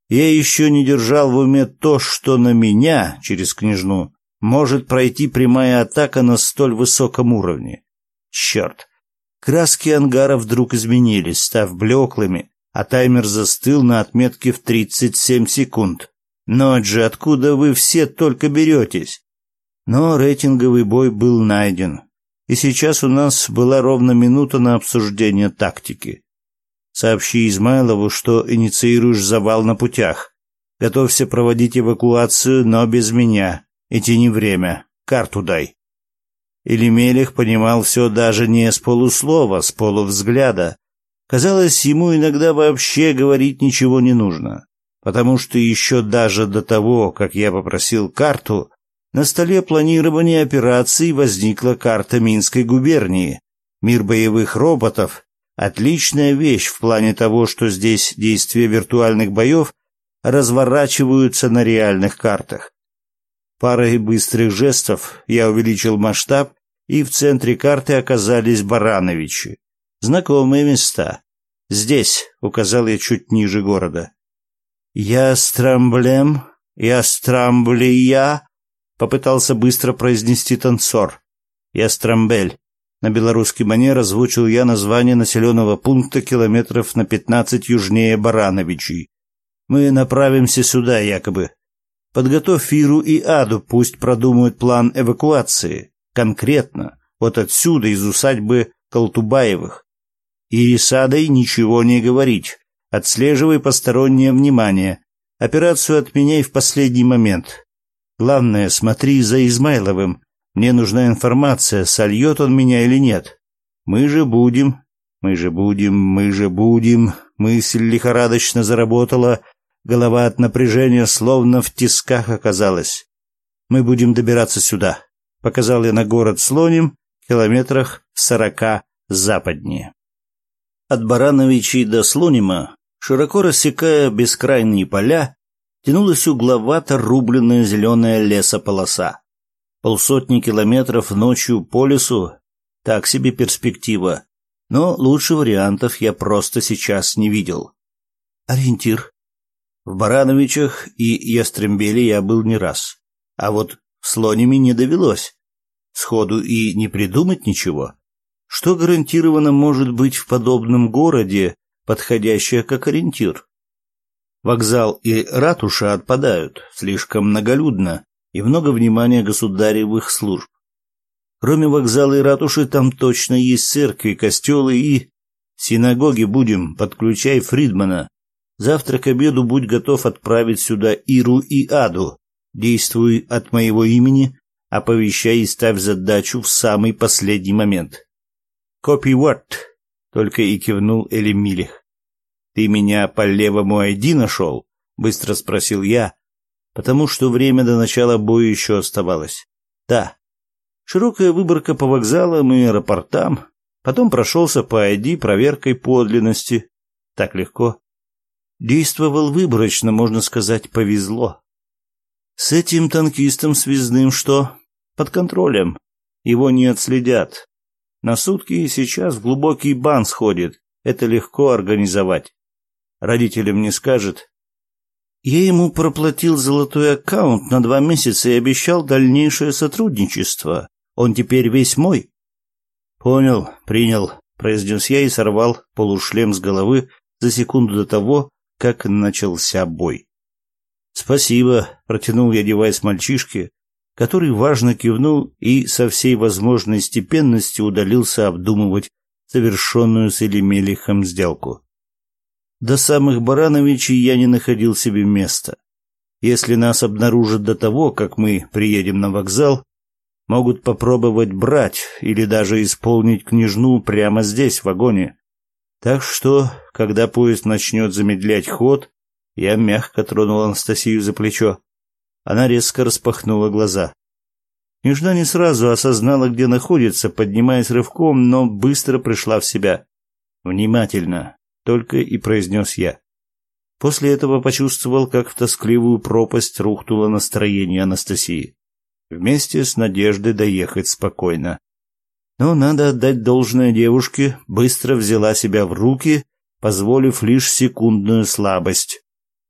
A: я еще не держал в уме то, что на меня, через княжну, может пройти прямая атака на столь высоком уровне. Черт! Краски ангара вдруг изменились, став блеклыми, а таймер застыл на отметке в 37 секунд. Ноджи, откуда вы все только беретесь? Но рейтинговый бой был найден, и сейчас у нас была ровно минута на обсуждение тактики. Сообщи Измайлову, что инициируешь завал на путях. Готовься проводить эвакуацию, но без меня. И тяни время. Карту дай. Или Мелих понимал все даже не с полуслова, с полувзгляда. Казалось, ему иногда вообще говорить ничего не нужно, потому что еще даже до того, как я попросил карту, на столе планирования операций возникла карта Минской губернии. Мир боевых роботов — отличная вещь в плане того, что здесь действия виртуальных боев разворачиваются на реальных картах. Парой быстрых жестов я увеличил масштаб, и в центре карты оказались Барановичи. Знакомые места. Здесь, указал я чуть ниже города. Я страмблем, я страмблия, попытался быстро произнести танцор. Я страмбель. На белорусский манер озвучил я название населенного пункта километров на пятнадцать южнее Барановичей. Мы направимся сюда якобы. Подготовь Фиру и Аду, пусть продумают план эвакуации. Конкретно, вот отсюда, из усадьбы Колтубаевых. И с Адой ничего не говорить. Отслеживай постороннее внимание. Операцию отменяй в последний момент. Главное, смотри за Измайловым. Мне нужна информация, сольет он меня или нет. Мы же будем, мы же будем, мы же будем. Мысль лихорадочно заработала, Голова от напряжения словно в тисках оказалась. Мы будем добираться сюда. Показал я на город Слоним, километрах сорока западнее. От Барановичей до Слонима, широко рассекая бескрайние поля, тянулась угловато рубленная зеленая лесополоса. Полсотни километров ночью по лесу — так себе перспектива, но лучше вариантов я просто сейчас не видел. Ориентир в Барановичах и Ястрембеле я был не раз. А вот в Слониме не довелось. Сходу и не придумать ничего. Что гарантированно может быть в подобном городе, подходящее как ориентир? Вокзал и ратуша отпадают, слишком многолюдно, и много внимания государевых служб. Кроме вокзала и ратуши, там точно есть церкви, костелы и... Синагоги будем, подключай Фридмана, Завтра к обеду будь готов отправить сюда Иру и Аду. Действуй от моего имени, оповещай и ставь задачу в самый последний момент. Копи what? Только и кивнул Элемилих. Ты меня по левому айди нашел? Быстро спросил я, потому что время до начала боя еще оставалось. Да. Широкая выборка по вокзалам и аэропортам, потом прошелся по ID проверкой подлинности. Так легко. Действовал выборочно, можно сказать, повезло. С этим танкистом связным что? Под контролем. Его не отследят. На сутки сейчас в глубокий бан сходит. Это легко организовать. Родителям не скажет. Я ему проплатил золотой аккаунт на два месяца и обещал дальнейшее сотрудничество. Он теперь весь мой. Понял, принял, произнес я и сорвал полушлем с головы за секунду до того, как начался бой. «Спасибо», — протянул я девайс мальчишке, который важно кивнул и со всей возможной степенностью удалился обдумывать совершенную с Элемелихом сделку. До самых Барановичей я не находил себе места. Если нас обнаружат до того, как мы приедем на вокзал, могут попробовать брать или даже исполнить княжну прямо здесь, в вагоне. Так что, когда поезд начнет замедлять ход, я мягко тронул Анастасию за плечо. Она резко распахнула глаза. Княжна не сразу осознала, где находится, поднимаясь рывком, но быстро пришла в себя. «Внимательно», — только и произнес я. После этого почувствовал, как в тоскливую пропасть рухнуло настроение Анастасии. Вместе с надеждой доехать спокойно. Но надо отдать должное девушке, быстро взяла себя в руки, позволив лишь секундную слабость.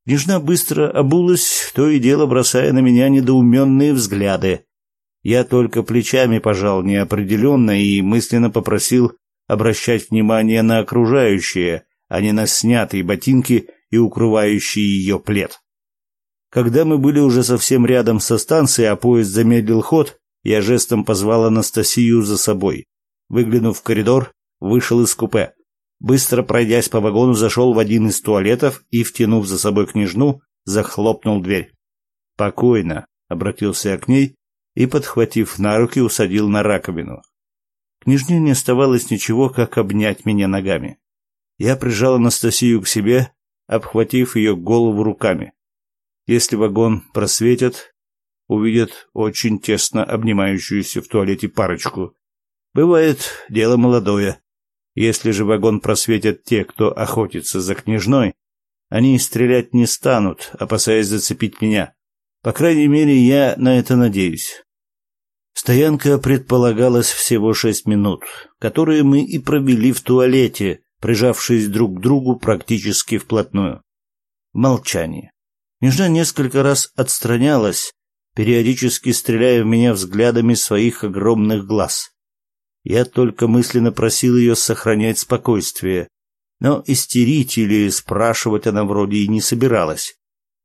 A: Княжна быстро обулась, то и дело бросая на меня недоуменные взгляды. Я только плечами пожал неопределенно и мысленно попросил обращать внимание на окружающее, а не на снятые ботинки и укрывающий ее плед. Когда мы были уже совсем рядом со станцией, а поезд замедлил ход, я жестом позвал Анастасию за собой. Выглянув в коридор, вышел из купе. Быстро пройдясь по вагону, зашел в один из туалетов и, втянув за собой княжну, захлопнул дверь. «Покойно», — обратился я к ней и, подхватив на руки, усадил на раковину. Княжне не оставалось ничего, как обнять меня ногами. Я прижал Анастасию к себе, обхватив ее голову руками. Если вагон просветят, увидят очень тесно обнимающуюся в туалете парочку. Бывает дело молодое. Если же вагон просветят те, кто охотится за княжной, они стрелять не станут, опасаясь зацепить меня. По крайней мере, я на это надеюсь. Стоянка предполагалась всего шесть минут, которые мы и провели в туалете, прижавшись друг к другу практически вплотную. Молчание. Княжна несколько раз отстранялась, периодически стреляя в меня взглядами своих огромных глаз. Я только мысленно просил ее сохранять спокойствие, но истерить или спрашивать она вроде и не собиралась.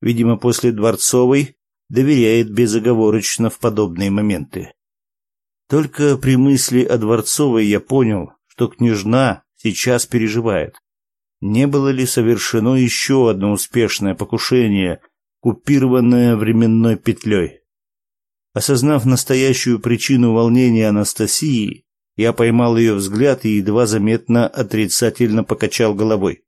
A: Видимо, после Дворцовой доверяет безоговорочно в подобные моменты. Только при мысли о Дворцовой я понял, что княжна сейчас переживает. Не было ли совершено еще одно успешное покушение, купированное временной петлей? Осознав настоящую причину волнения Анастасии, я поймал ее взгляд и едва заметно отрицательно покачал головой.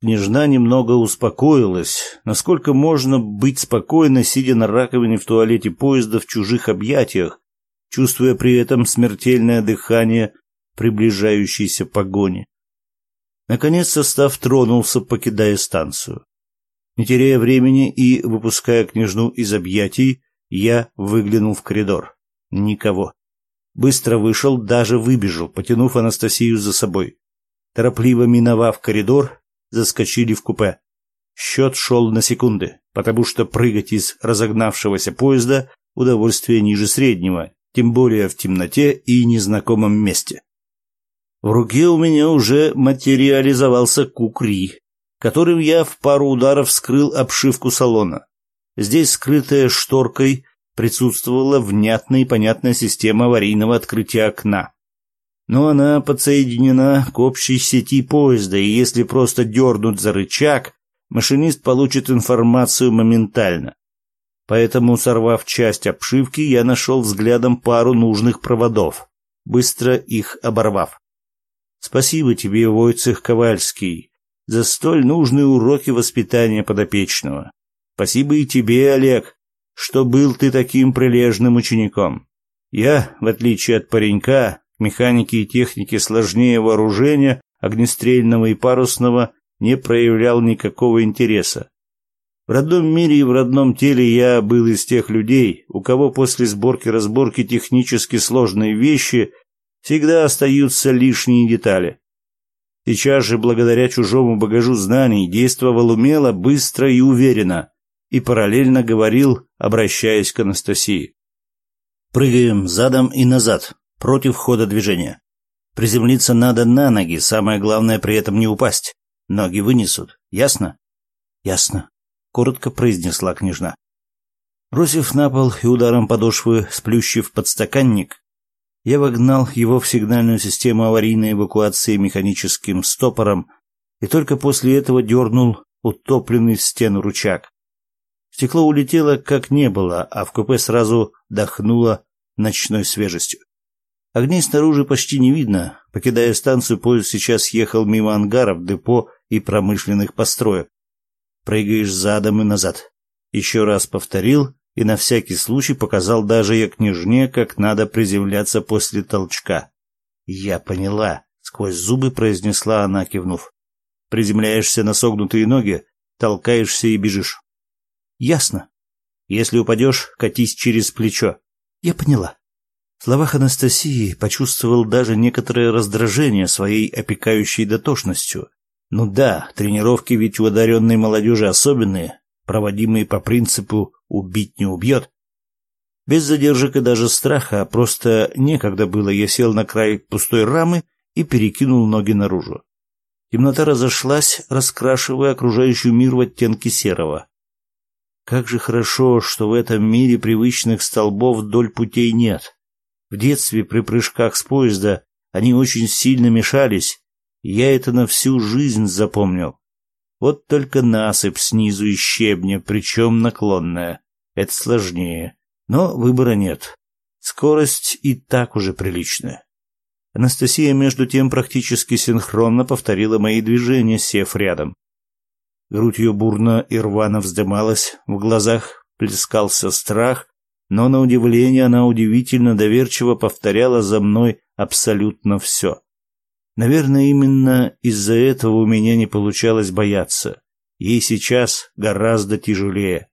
A: Княжна немного успокоилась, насколько можно быть спокойно, сидя на раковине в туалете поезда в чужих объятиях, чувствуя при этом смертельное дыхание приближающейся погони. Наконец состав тронулся, покидая станцию. Не теряя времени и выпуская княжну из объятий, я выглянул в коридор. Никого. Быстро вышел, даже выбежал, потянув Анастасию за собой. Торопливо миновав коридор, заскочили в купе. Счет шел на секунды, потому что прыгать из разогнавшегося поезда удовольствие ниже среднего, тем более в темноте и незнакомом месте. В руке у меня уже материализовался кукри, которым я в пару ударов вскрыл обшивку салона. Здесь, скрытая шторкой, присутствовала внятная и понятная система аварийного открытия окна. Но она подсоединена к общей сети поезда, и если просто дернуть за рычаг, машинист получит информацию моментально. Поэтому, сорвав часть обшивки, я нашел взглядом пару нужных проводов, быстро их оборвав. Спасибо тебе, Войцех Ковальский, за столь нужные уроки воспитания подопечного. Спасибо и тебе, Олег, что был ты таким прилежным учеником. Я, в отличие от паренька, к механике и технике сложнее вооружения, огнестрельного и парусного, не проявлял никакого интереса. В родном мире и в родном теле я был из тех людей, у кого после сборки-разборки технически сложные вещи всегда остаются лишние детали. Сейчас же, благодаря чужому багажу знаний, действовал умело, быстро и уверенно, и параллельно говорил, обращаясь к Анастасии. «Прыгаем задом и назад, против хода движения. Приземлиться надо на ноги, самое главное при этом не упасть. Ноги вынесут. Ясно?» «Ясно», — коротко произнесла княжна. Бросив на пол и ударом подошвы сплющив подстаканник, я вогнал его в сигнальную систему аварийной эвакуации механическим стопором и только после этого дернул утопленный в стену рычаг. Стекло улетело как не было, а в купе сразу дохнуло ночной свежестью. Огней снаружи почти не видно. Покидая станцию, поезд сейчас ехал мимо ангаров, депо и промышленных построек прыгаешь задом и назад. Еще раз повторил и на всякий случай показал даже я княжне, как надо приземляться после толчка. «Я поняла», — сквозь зубы произнесла она, кивнув. «Приземляешься на согнутые ноги, толкаешься и бежишь». «Ясно. Если упадешь, катись через плечо». «Я поняла». В словах Анастасии почувствовал даже некоторое раздражение своей опекающей дотошностью, ну да, тренировки ведь у одаренной молодежи особенные, проводимые по принципу «убить не убьет». Без задержек и даже страха, а просто некогда было, я сел на край пустой рамы и перекинул ноги наружу. Темнота разошлась, раскрашивая окружающий мир в оттенки серого. Как же хорошо, что в этом мире привычных столбов вдоль путей нет. В детстве при прыжках с поезда они очень сильно мешались, и я это на всю жизнь запомнил. Вот только насыпь снизу из щебня, причем наклонная. Это сложнее. Но выбора нет. Скорость и так уже приличная. Анастасия, между тем, практически синхронно повторила мои движения, сев рядом. Грудь ее бурно и рвано вздымалась, в глазах плескался страх, но, на удивление, она удивительно доверчиво повторяла за мной абсолютно все. Наверное, именно из-за этого у меня не получалось бояться. Ей сейчас гораздо тяжелее.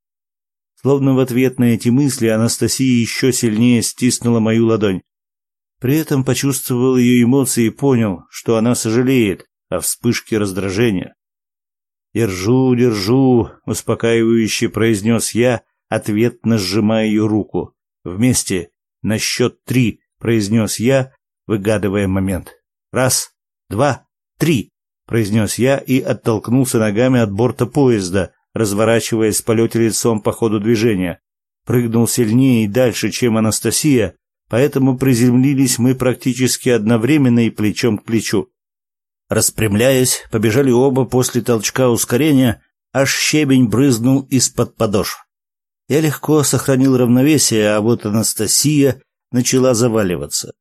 A: Словно в ответ на эти мысли Анастасия еще сильнее стиснула мою ладонь. При этом почувствовал ее эмоции и понял, что она сожалеет о вспышке раздражения. «Держу, держу», — успокаивающе произнес я, ответно сжимая ее руку. «Вместе, на счет три», — произнес я, выгадывая момент. «Раз, два, три», — произнес я и оттолкнулся ногами от борта поезда, разворачиваясь в полете лицом по ходу движения. Прыгнул сильнее и дальше, чем Анастасия, поэтому приземлились мы практически одновременно и плечом к плечу. Распрямляясь, побежали оба после толчка ускорения, аж щебень брызнул из-под подошв. Я легко сохранил равновесие, а вот Анастасия начала заваливаться.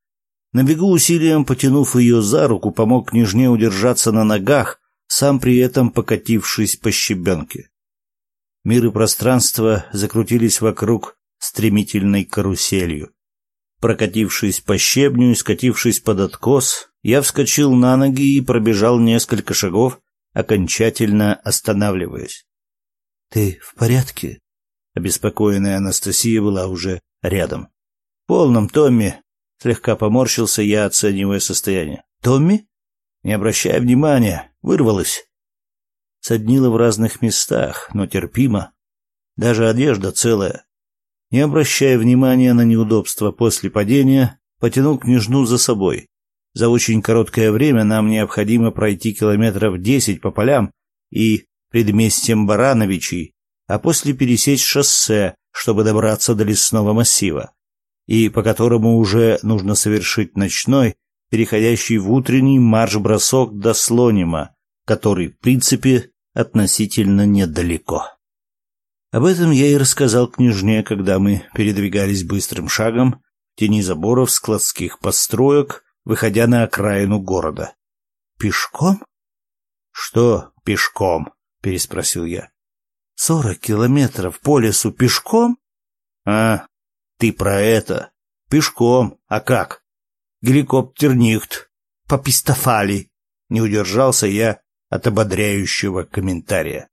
A: На бегу усилием потянув ее за руку, помог княжне удержаться на ногах, сам при этом покатившись по щебенке. Мир и пространство закрутились вокруг стремительной каруселью. Прокатившись по щебню и скатившись под откос, я вскочил на ноги и пробежал несколько шагов, окончательно останавливаясь. «Ты в порядке?» Обеспокоенная Анастасия была уже рядом. «В полном, Томми!» Слегка поморщился я, оценивая состояние. «Томми?» «Не обращай внимания, вырвалась». Соднила в разных местах, но терпимо. Даже одежда целая. Не обращая внимания на неудобства после падения, потянул княжну за собой. За очень короткое время нам необходимо пройти километров десять по полям и предместьям Барановичей, а после пересечь шоссе, чтобы добраться до лесного массива, и по которому уже нужно совершить ночной, переходящий в утренний марш-бросок до Слонима, который, в принципе, относительно недалеко. Об этом я и рассказал княжне, когда мы передвигались быстрым шагом в тени заборов складских построек, выходя на окраину города. «Пешком?» «Что пешком?» — переспросил я. Сорок километров по лесу пешком? А, ты про это. Пешком. А как? Геликоптер нихт. Попистофали. Не удержался я от ободряющего комментария.